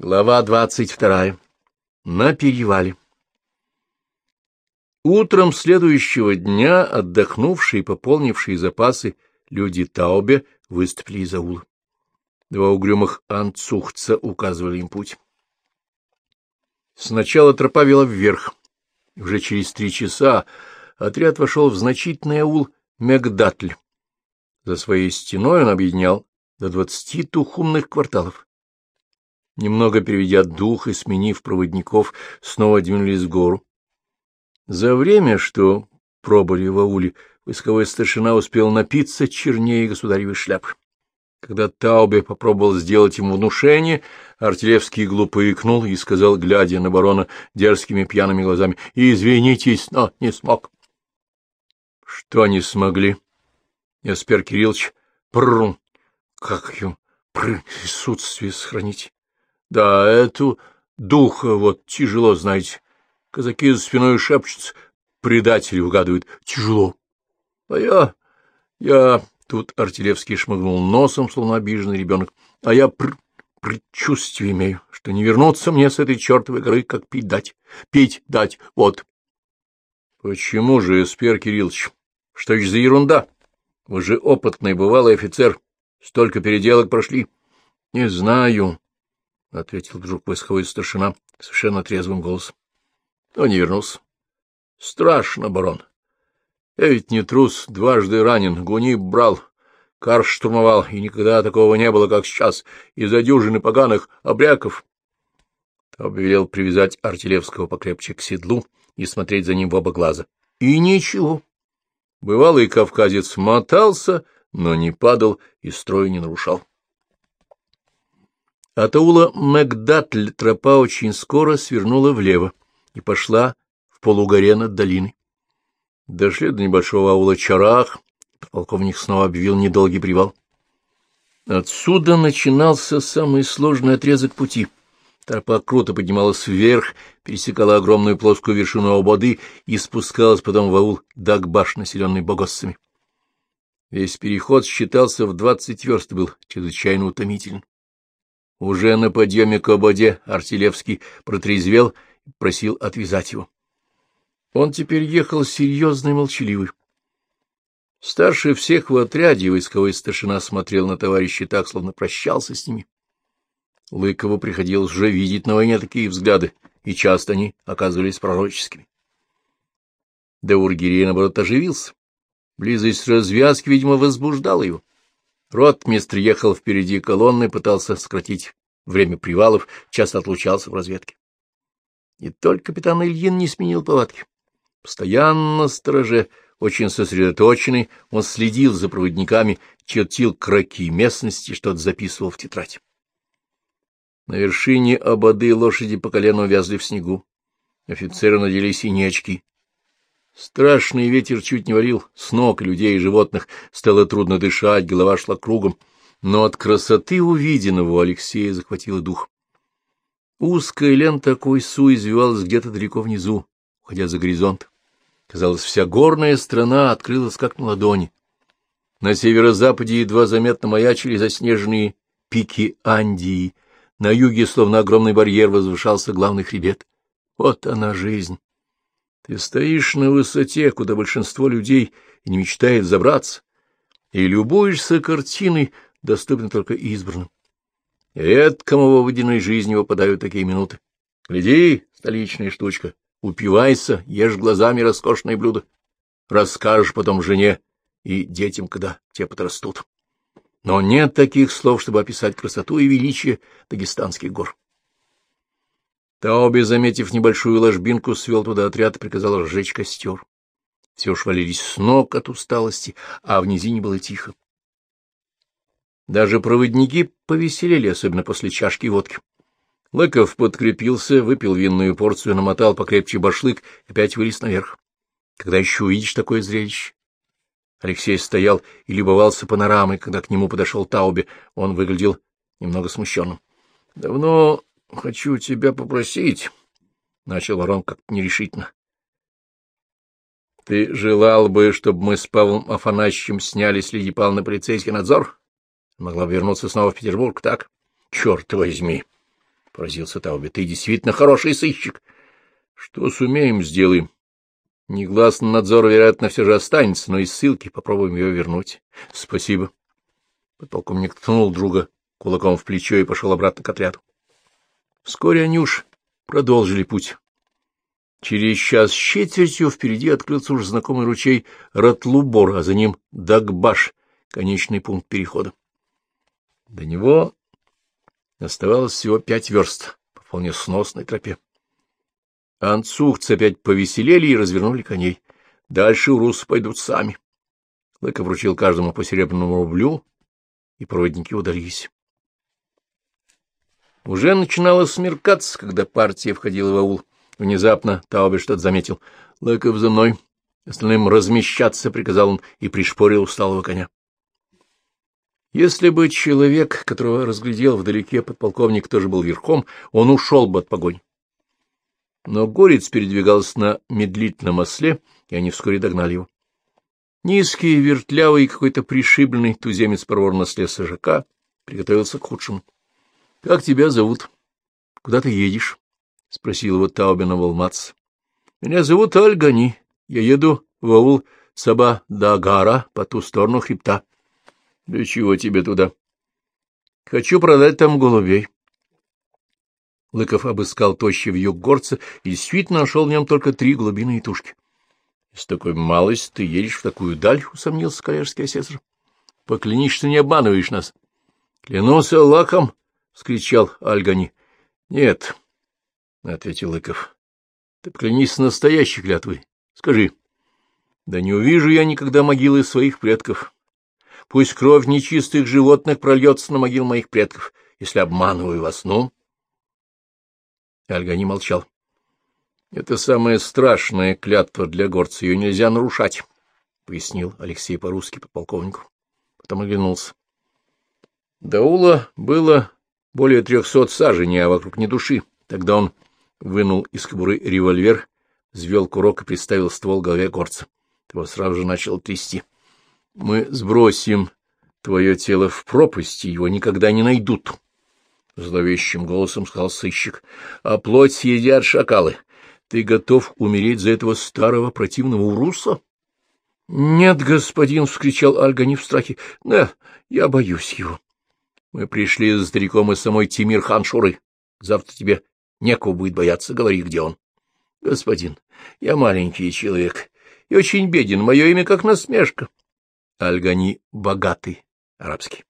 Глава двадцать вторая. На перевале. Утром следующего дня отдохнувшие и пополнившие запасы люди Таубе выступили из аула. Два угрюмых анцухца указывали им путь. Сначала тропа вела вверх. Уже через три часа отряд вошел в значительный аул Мегдатль. За своей стеной он объединял до двадцати тухумных кварталов. Немного переведя дух и сменив проводников, снова двинулись в гору. За время, что пробыли в ауле, войсковой старшина успел напиться чернее государевой шляпы. Когда Таубе попробовал сделать ему внушение, Артилевский глупо икнул и сказал, глядя на барона дерзкими пьяными глазами, — Извинитесь, но не смог. — Что не смогли? Эспер Кириллович, прррр, Да, эту духа вот тяжело, знаете. Казаки за спиной шепчутся, предатели угадывают. Тяжело. А я... я... Тут Артилевский шмыгнул носом, словно обиженный ребенок. А я пр... предчувствие имею, что не вернуться мне с этой чертовой горы, как пить дать. Пить дать, вот. Почему же, Эспер Кириллович? Что еще за ерунда? Вы же опытный бывалый офицер. Столько переделок прошли. Не знаю. — ответил вдруг войсковой старшина совершенно трезвым голосом. Он не вернулся. — Страшно, барон. Я ведь не трус, дважды ранен, гуни брал, кар штурмовал, и никогда такого не было, как сейчас, из-за дюжины поганых обряков. Обвелел привязать Артилевского покрепче к седлу и смотреть за ним в оба глаза. И ничего. Бывалый кавказец мотался, но не падал и строй не нарушал. От аула Макдатль тропа очень скоро свернула влево и пошла в полугоре над долиной. Дошли до небольшого аула Чарах, полковник снова объявил недолгий привал. Отсюда начинался самый сложный отрезок пути. Тропа круто поднималась вверх, пересекала огромную плоскую вершину ободы и спускалась потом в аул Дагбаш, населенный богоссами. Весь переход считался в двадцать верст, был чрезвычайно утомителен. Уже на подъеме к ободе Артилевский протрезвел и просил отвязать его. Он теперь ехал серьезный и молчаливый. Старший всех в отряде войсковой старшина смотрел на товарищей так, словно прощался с ними. Лыкову приходилось уже видеть на войне такие взгляды, и часто они оказывались пророческими. Даургирей, наоборот, оживился. Близость развязки, видимо, возбуждала его. Ротмистр ехал впереди колонны, пытался сократить время привалов, часто отлучался в разведке. И только капитан Ильин не сменил повадки. Постоянно на стороже, очень сосредоточенный, он следил за проводниками, чертил кроки местности, что-то записывал в тетрадь. На вершине ободы лошади по колену вязли в снегу. Офицеры надели синие очки. Страшный ветер чуть не валил с ног людей и животных, стало трудно дышать, голова шла кругом, но от красоты увиденного Алексея захватило дух. Узкая лента Койсу извивалась где-то далеко внизу, уходя за горизонт. Казалось, вся горная страна открылась как на ладони. На северо-западе едва заметно маячили заснеженные пики Андии, на юге, словно огромный барьер, возвышался главный хребет. Вот она жизнь. Ты стоишь на высоте, куда большинство людей не мечтает забраться, и любуешься картиной, доступной только избранным. Редкому во водяной жизни выпадают такие минуты. Гляди, столичная штучка, упивайся, ешь глазами роскошные блюда. Расскажешь потом жене и детям, когда те подрастут. Но нет таких слов, чтобы описать красоту и величие дагестанских гор. Таоби, заметив небольшую ложбинку, свел туда отряд и приказал разжечь костер. Все уж валились с ног от усталости, а в низине было тихо. Даже проводники повеселели, особенно после чашки водки. Лыков подкрепился, выпил винную порцию, намотал покрепче башлык опять вылез наверх. Когда еще увидишь такое зрелище? Алексей стоял и любовался панорамой, когда к нему подошел Тауби. Он выглядел немного смущенным. — Давно — Хочу тебя попросить, — начал ворон как-то нерешительно. — Ты желал бы, чтобы мы с Павлом Афанасьевичем сняли с Лидии Павловны полицейский надзор? Могла бы вернуться снова в Петербург, так? Черт возьми! поразился Тауби. — Ты действительно хороший сыщик. — Что сумеем, сделаем. Негласный надзор, вероятно, все же останется, но из ссылки попробуем ее вернуть. — Спасибо. Подполковник ткнул друга кулаком в плечо и пошел обратно к отряду. Вскоре они уж продолжили путь. Через час с четвертью впереди открылся уже знакомый ручей Ратлубор, а за ним Дагбаш, конечный пункт перехода. До него оставалось всего пять верст по вполне сносной тропе. Анцухцы опять повеселели и развернули коней. Дальше урусы пойдут сами. Лыков вручил каждому по серебряному рублю, и проводники удалились. Уже начинало смеркаться, когда партия входила в аул. Внезапно Таубе что-то заметил. — Лыков за мной. Остальным размещаться, — приказал он и пришпорил усталого коня. Если бы человек, которого разглядел вдалеке подполковник, тоже был верхом, он ушел бы от погони. Но горец передвигался на медлительном осле, и они вскоре догнали его. Низкий, вертлявый, какой-то пришибленный туземец проворно слез с ожака, приготовился к худшему. — Как тебя зовут? Куда ты едешь? — спросил его Таубина Волмац. — Меня зовут Альгани. Я еду в аул Саба-Дагара по ту сторону хребта. — Для чего тебе туда? — Хочу продать там голубей. Лыков обыскал тощий вьюг горца и действительно нашел в нем только три голубиные тушки. — С такой малостью ты едешь в такую даль, — усомнился коллежский асессор. — Поклянись, что не обманываешь нас. — Клянусь Аллахом, — вскричал Альгани. — Нет, — ответил Лыков. — Ты поклянись настоящей клятвой. Скажи. — Да не увижу я никогда могилы своих предков. Пусть кровь нечистых животных прольется на могил моих предков, если обманываю вас, ну... Альгани молчал. — Это самая страшная клятва для горца, ее нельзя нарушать, — пояснил Алексей по-русски подполковнику. Потом оглянулся. Даула было более трехсот саженей, а вокруг ни души. Тогда он вынул из кобуры револьвер, взвел курок и приставил ствол голове горца. Его сразу же начал трясти. — Мы сбросим твое тело в пропасть, и его никогда не найдут, зловещим голосом сказал сыщик, — а плоть съедят шакалы. Ты готов умереть за этого старого противного уруса? — Нет, господин, — вскричал Альгани в страхе, — да, я боюсь его. Мы пришли за стариком из самой Тимир Ханшуры. Завтра тебе некого будет бояться, говори, где он. — Господин, я маленький человек и очень беден, мое имя как насмешка. Альгани богатый, арабский.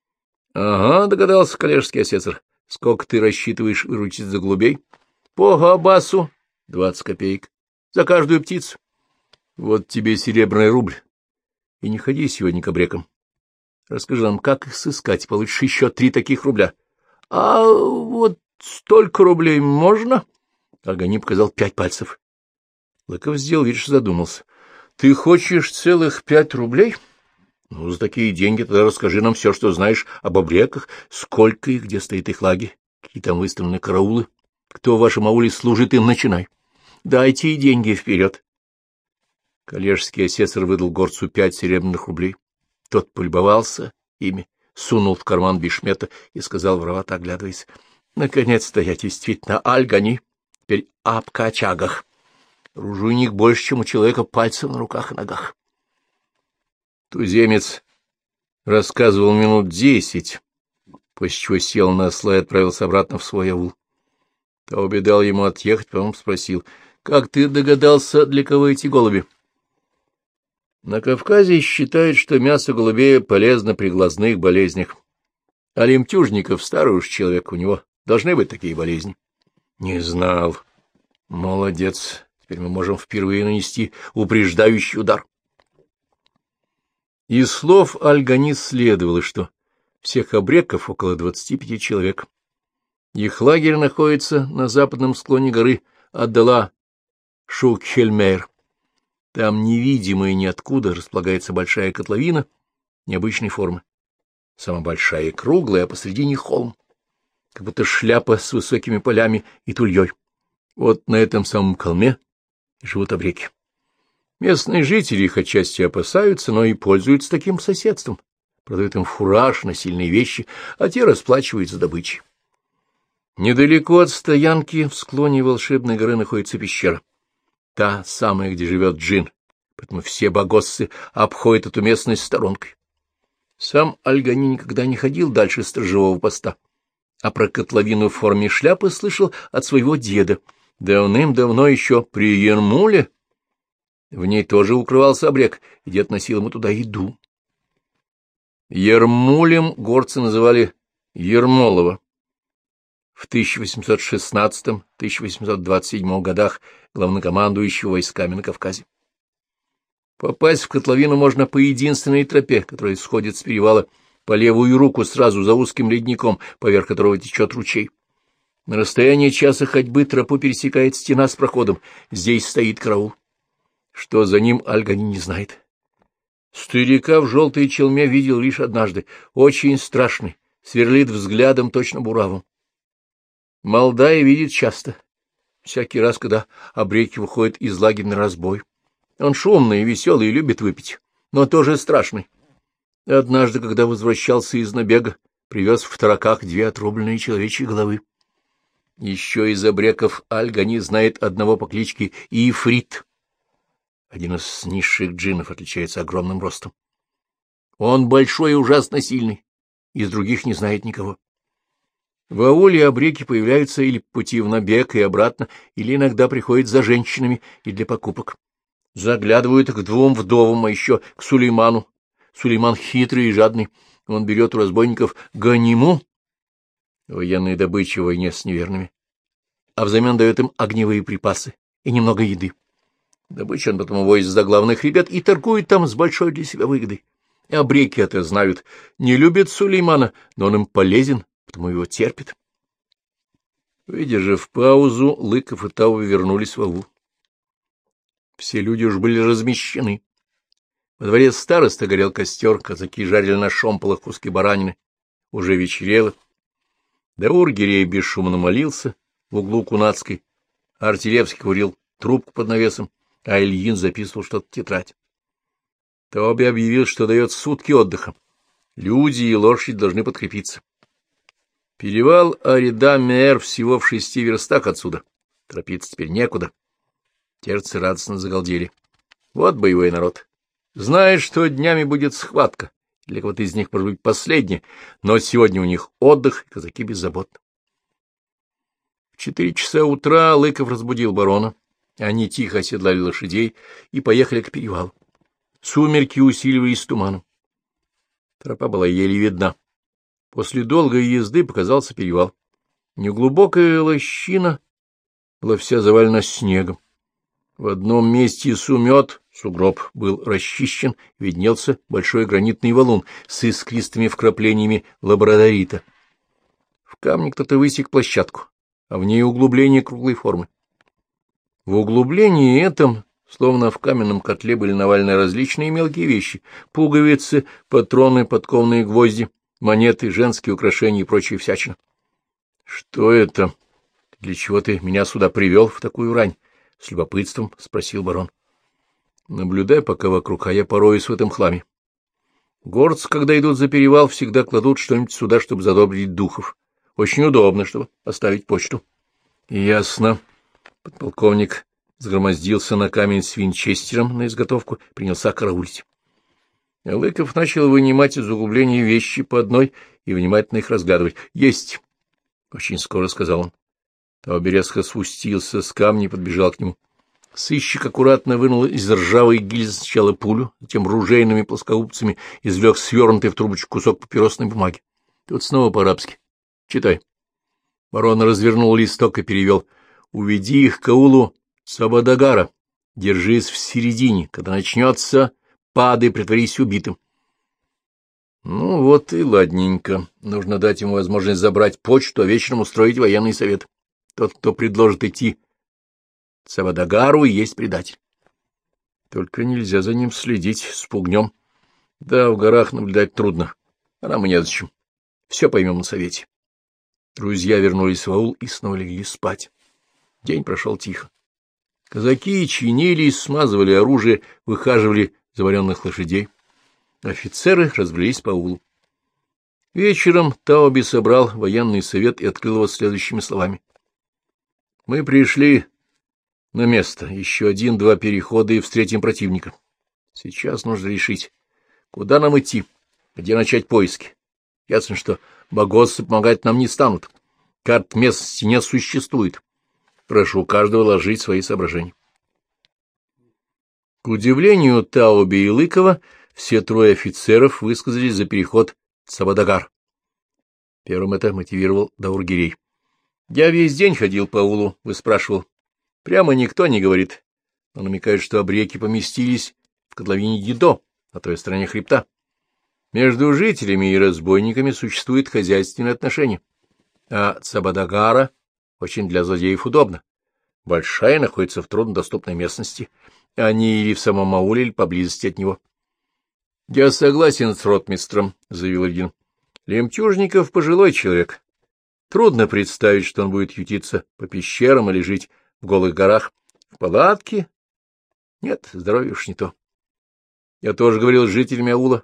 — Ага, догадался коллежский асессор. Сколько ты рассчитываешь выручить за голубей? — По габасу. Двадцать копеек. За каждую птицу. Вот тебе серебряный рубль. И не ходи сегодня к обрекам. Расскажи нам, как их сыскать, получишь еще три таких рубля. — А вот столько рублей можно? Агани показал пять пальцев. Лыков сделал вид, что задумался. — Ты хочешь целых пять рублей? — ну, за такие деньги тогда расскажи нам все, что знаешь об обреках, сколько их, где стоит их лагерь, какие там выставлены караулы, кто в вашем ауле служит им, начинай. Дайте и деньги вперед. Коллежский асессор выдал горцу пять серебряных рублей. Тот полюбовался ими, сунул в карман бишмета и сказал, воровато оглядываясь, — Наконец-то я действительно альгани, теперь об качагах. Ружейник больше, чем у человека пальцев на руках и ногах. Туземец рассказывал минут десять, после чего сел на осла и отправился обратно в свой аул. Тауби дал ему отъехать, потом спросил, — Как ты догадался, для кого эти голуби? На Кавказе считают, что мясо голубей полезно при глазных болезнях. А лемтюжников, старый уж человек, у него должны быть такие болезни. — Не знал. — Молодец. Теперь мы можем впервые нанести упреждающий удар. Из слов Альгани следовало, что всех обреков около двадцати пяти человек. Их лагерь находится на западном склоне горы Аддала Шукхельмейр. Там невидимая ниоткуда располагается большая котловина необычной формы. Самая большая и круглая, а посредине холм, как будто шляпа с высокими полями и тульей. Вот на этом самом холме живут обреки. Местные жители их отчасти опасаются, но и пользуются таким соседством. Продают им фураж на сильные вещи, а те расплачиваются добычей. Недалеко от стоянки в склоне волшебной горы находится пещера. Та самая, где живет джин, поэтому все богоссы обходят эту местность сторонкой. Сам Альгани никогда не ходил дальше сторожевого поста, а про котловину в форме шляпы слышал от своего деда. Давным-давно еще при Ермуле в ней тоже укрывался обрек, и дед носил ему туда еду. Ермулем горцы называли Ермолова. В 1816-1827 годах главнокомандующего войсками на Кавказе. Попасть в котловину можно по единственной тропе, которая сходит с перевала по левую руку сразу за узким ледником, поверх которого течет ручей. На расстоянии часа ходьбы тропу пересекает стена с проходом. Здесь стоит караул. Что за ним, Альгани не знает. Старика в желтой челме видел лишь однажды, очень страшный, сверлит взглядом точно буравом. Молдая видит часто, всякий раз, когда обреки выходят из лагеря на разбой. Он шумный и веселый и любит выпить, но тоже страшный. Однажды, когда возвращался из набега, привез в тараках две отрубленные человечьи головы. Еще из обреков Альгани знает одного по кличке Ифрит. Один из низших джиннов отличается огромным ростом. Он большой и ужасно сильный, из других не знает никого. В ауле обреки появляются или по пути в набег и обратно, или иногда приходят за женщинами и для покупок. Заглядывают к двум вдовам, а еще к Сулейману. Сулейман хитрый и жадный. Он берет у разбойников ганиму, военные добычи в войне с неверными, а взамен дает им огневые припасы и немного еды. Добычу он потом увозит за главных ребят и торгует там с большой для себя выгодой. И обреки это знают. Не любят Сулеймана, но он им полезен, потому его терпит. Выдержав паузу, Лыков и Тау вернулись в аул. Все люди уж были размещены. Во дворе староста горел костер, казаки жарили на шомполах куски баранины. Уже вечерело. Даур Гирей бесшумно молился в углу Кунацкой, Артилевский курил трубку под навесом а Ильин записывал что-то в тетрадь. Тоби объявил, что дает сутки отдыха. Люди и лошадь должны подкрепиться. Перевал Арида-Мэр всего в шести верстах отсюда. Торопиться теперь некуда. Терцы радостно загалдели. Вот боевой народ. Знает, что днями будет схватка. Для кого-то из них, может быть, последняя, но сегодня у них отдых, и казаки беззаботны. В четыре часа утра Лыков разбудил барона. Они тихо оседлали лошадей и поехали к перевалу. Сумерки усиливались туманом. Тропа была еле видна. После долгой езды показался перевал. Неглубокая лощина была вся завалена снегом. В одном месте сумет, сугроб был расчищен, виднелся большой гранитный валун с искристыми вкраплениями лабрадорита. В камне кто-то высек площадку, а в ней углубление круглой формы. В углублении этом, словно в каменном котле, были навалены различные мелкие вещи — пуговицы, патроны, подкованные гвозди, монеты, женские украшения и прочие всячина. — Что это? Для чего ты меня сюда привел в такую рань? — с любопытством спросил барон. — Наблюдай пока вокруг, а я пороюсь в этом хламе. Горцы, когда идут за перевал, всегда кладут что-нибудь сюда, чтобы задобрить духов. Очень удобно, чтобы оставить почту. — Ясно. Подполковник сгромоздился на камень с винчестером на изготовку, принялся караулить. Лыков начал вынимать из углубления вещи по одной и внимательно их разглядывать. — Есть! — очень скоро сказал он. Тауберезко спустился с камня и подбежал к нему. Сыщик аккуратно вынул из ржавой гильзы сначала пулю, затем ружейными плоскогубцами извлек свернутый в трубочку кусок папиросной бумаги. Тут снова по-арабски. Читай. Барон развернул листок и перевел — Уведи их к аулу Сабадагара. Держись в середине. Когда начнется, падай, притворись убитым. Ну вот и ладненько. Нужно дать ему возможность забрать почту, а вечером устроить военный совет. Тот, кто предложит идти Сабадагару, и есть предатель. Только нельзя за ним следить, спугнем. Да, в горах наблюдать трудно, а нам и незачем. Все поймем на совете. Друзья вернулись в аул и снова легли спать. День прошел тихо. Казаки чинились, смазывали оружие, выхаживали заваренных лошадей. Офицеры разбрелись по улу. Вечером Тауби собрал военный совет и открыл его следующими словами. Мы пришли на место, еще один-два перехода и встретим противника. Сейчас нужно решить, куда нам идти, где начать поиски. Ясно, что богоссы помогать нам не станут. Карт местности не существует. Прошу каждого ложить свои соображения. К удивлению Тауби и Лыкова, все трое офицеров высказались за переход Сабадагар. Первым это мотивировал Даургирей. Я весь день ходил по улу, выспрашивал. Прямо никто не говорит, но намекает, что обреки поместились в котловине Едо, на той стороне хребта. Между жителями и разбойниками существует хозяйственное отношение, а Цабадагара очень для злодеев удобно. Большая находится в труднодоступной местности, они или в самом ауле, или поблизости от него. — Я согласен с ротмистром, — заявил один. — Лемтюжников пожилой человек, Трудно представить, что он будет ютиться по пещерам или жить в голых горах. В палатке? Нет, здоровье уж не то. Я тоже говорил с жителями аула.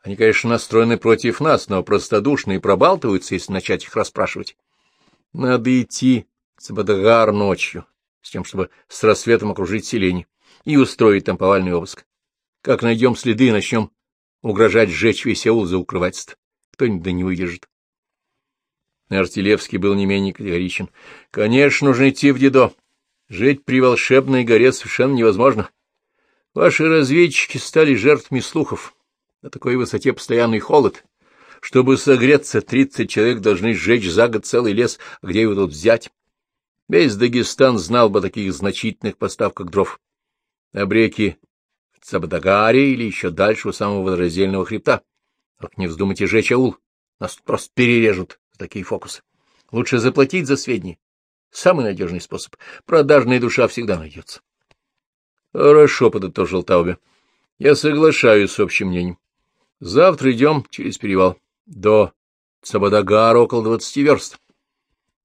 Они, конечно, настроены против нас, но простодушные пробалтываются, если начать их расспрашивать. Надо идти в Цабадагар ночью, с тем, чтобы с рассветом окружить селение и устроить там повальный обыск. Как найдем следы, начнем угрожать сжечь весь аул за укрывательство. Кто-нибудь да не выдержит. Артилевский был не менее категоричен. — Конечно, нужно идти в Дедо. Жить при волшебной горе совершенно невозможно. Ваши разведчики стали жертвами слухов. На такой высоте постоянный холод. Чтобы согреться, тридцать человек должны сжечь за год целый лес, а где его тут взять? Весь Дагестан знал бы о таких значительных поставках дров. Обреки в Цабадагаре или еще дальше у самого водораздельного хребта. Только не вздумайте жечь аул, нас просто перережут за такие фокусы. Лучше заплатить за сведения. Самый надежный способ. Продажная душа всегда найдется. — Хорошо, — подытожил Таубе. — Я соглашаюсь с общим мнением. Завтра идем через перевал. До Цабадагара около двадцати верст.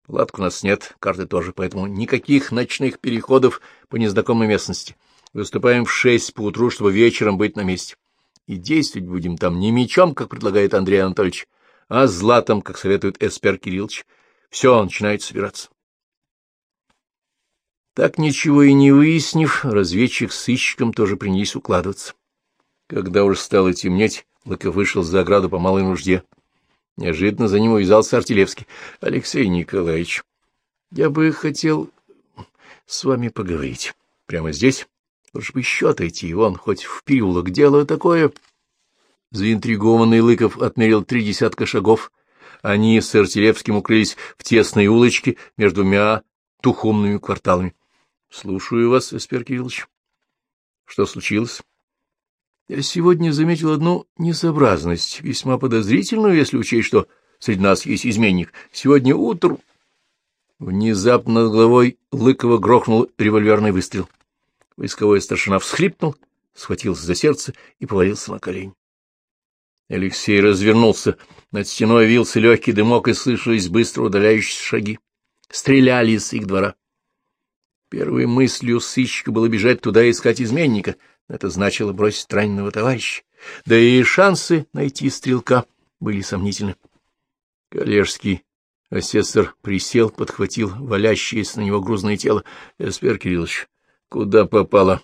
Палаток у нас нет, карты тоже, поэтому никаких ночных переходов по незнакомой местности. Выступаем в шесть поутру, чтобы вечером быть на месте. И действовать будем там не мечом, как предлагает Андрей Анатольевич, а златом, как советует Эспер Кириллович. Все начинает собираться. Так ничего и не выяснив, разведчик с сыщиком тоже принялись укладываться. Когда уже стало темнеть, Лыков вышел за ограду по малой нужде. Неожиданно за ним увязался Артилевский. — Алексей Николаевич, я бы хотел с вами поговорить. Прямо здесь? Лучше бы еще отойти, вон, хоть в переулок. Дело такое... Заинтригованный Лыков отмерил три десятка шагов. Они с Артилевским укрылись в тесной улочке между двумя тухумными кварталами. — Слушаю вас, Эспер Кириллович. — Что случилось? — Я сегодня заметил одну несообразность, весьма подозрительную, если учесть, что среди нас есть изменник. Сегодня утром... Внезапно над головой Лыкова грохнул револьверный выстрел. Войсковой старшина всхлипнул, схватился за сердце и повалился на колени. Алексей развернулся. Над стеной вился легкий дымок, и слышались быстро удаляющиеся шаги. Стреляли из их двора. Первой мыслью сыщика было бежать туда и искать изменника. Это значило бросить раненого товарища. Да и шансы найти стрелка были сомнительны. Коллежский асессор присел, подхватил валящееся на него грузное тело. — Эспер Кириллович, куда попало?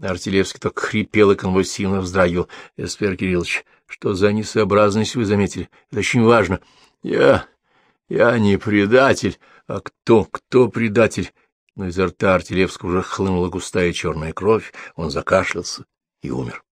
Артилевский так хрипел и конвульсивно вздрагивал. — Эспер Кириллович, что за несообразность вы заметили? Это очень важно. — Я... я не предатель. А кто, кто предатель? Но изо рта Артилевского уже хлынула густая черная кровь, он закашлялся и умер.